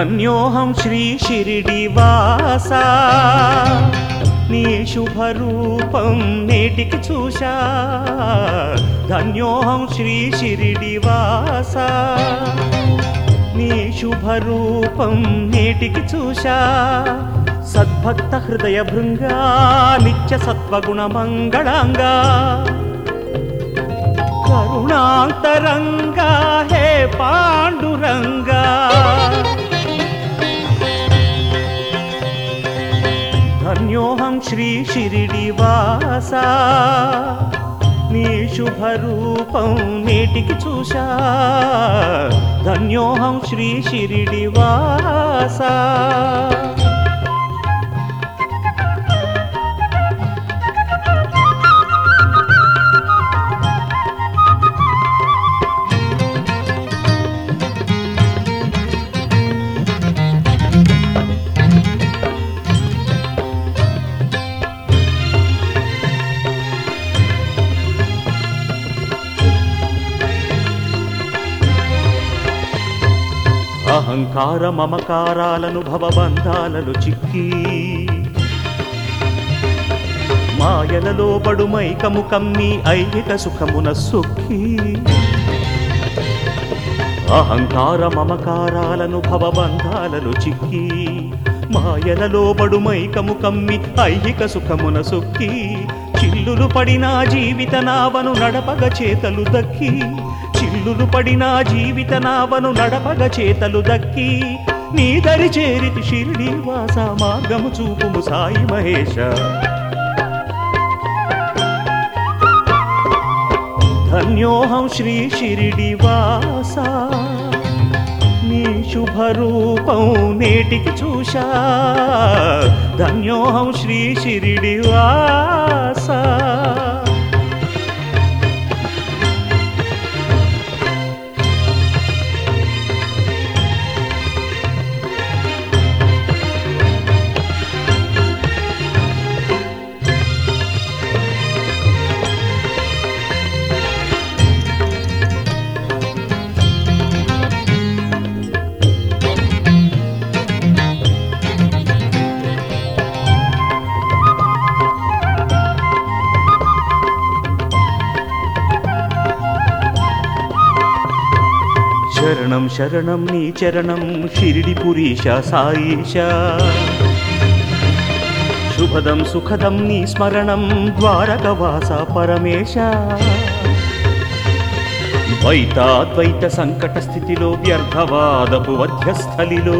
ధన్యోహం శ్రీ షిరిడివాస నీ శుభరూపం నేటికి చూశా. ధన్యోహం శ్రీ షిరిడివాస నీ శుభరూపం నేటికి చూశా. సద్భక్త హృదయ భృంగా నిత్య సత్వగుణ మంగళంగా. కరుణాంతరంగా హే పాండురంగా. శ్రీ షిరిడివాస. నీ శుభరూపం నేటికి చూశా. ధన్యోహం శ్రీ షిరిడివాస. అహంకార మమకారాలను భవబంధాలను చిక్కి. మాయలలో బడుమైకము కమ్మి ఐహిక సుఖమున సుఖి అహంకార మమకారాలను భవబంధాలను చిక్కి. మాయలలో బడుమైకము కమ్మి ఐహిక సుఖమున సుఖి చిల్లులు పడినా జీవిత నావను నడపగ చేతలు దక్కి. చిల్లులు పడినా జీవిత నావను నడపగ చేతలు దక్కి నీ దరి చేరితి షిరిడి వాస మార్గము చూపుము సాయి మహేష ధన్యోహం శ్రీ షిరిడి వాస నీ శుభరూపం నేటికి చూశా. ధన్యోహం శ్రీ షిరిడి వాసా. శరణం శరణం నీ చరణం షిరిడి పురీష సాయిష. శుభదం సుఖదం నీ స్మరణం ద్వారకవాస పరమేశ. ద్వైతాద్వైత సంకట స్థితిలో వ్యర్థవాదపు వధ్యస్థలిలో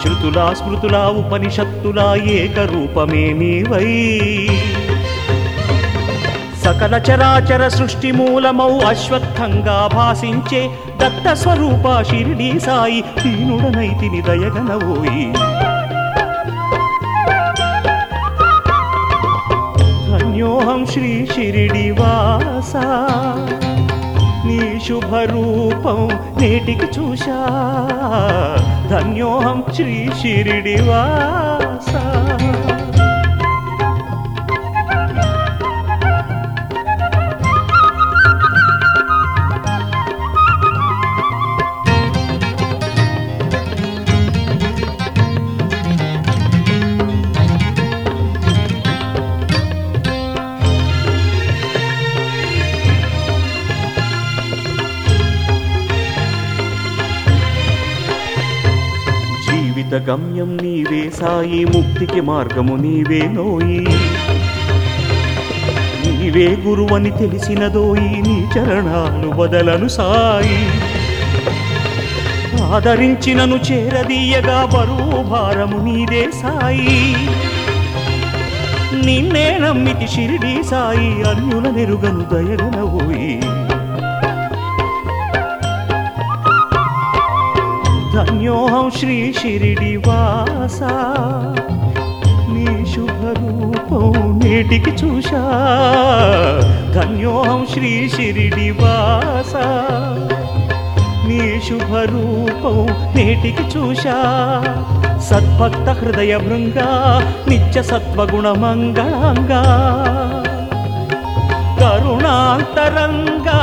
శృతులా స్మృతులా ఉపనిషత్తులా ఏకరూపమే నీవై సకల చరాచర సృష్టి మూలమౌ అశ్వత్థంగా భాషించే దత్త స్వరూప షిరిడి సాయి దీనుడనైతిని దయగనవోయి ధన్యోహం శ్రీ షిరిడివాస నీ శుభరూపం నేటికి చూశా. ధన్యోహం శ్రీ షిరిడివాస జీవిత గమ్యం నీవే సాయి ముక్తికి మార్గము నీవే నోయి. నీవే గురువని తెలిసినదోయి నీ చరణాలు వదలను సాయి. ఆదరించినను చేరదీయగా బరువు భారము నీదే సాయి. నిన్నే నమ్మితి షిరిడి సాయి అన్యుల నెరుగను దయగనవోయి ధన్యోహం శ్రీ షిరిడివాస నీ శుభరూపం నేటికి చూశా. ధన్యోహం శ్రీ షిరిడివాస నీ శుభరూపం నేటికి చూశా. సద్భక్త హృదయ భృంగా నిత్య సత్వగుణ మంగళంగా. కరుణాంతరంగా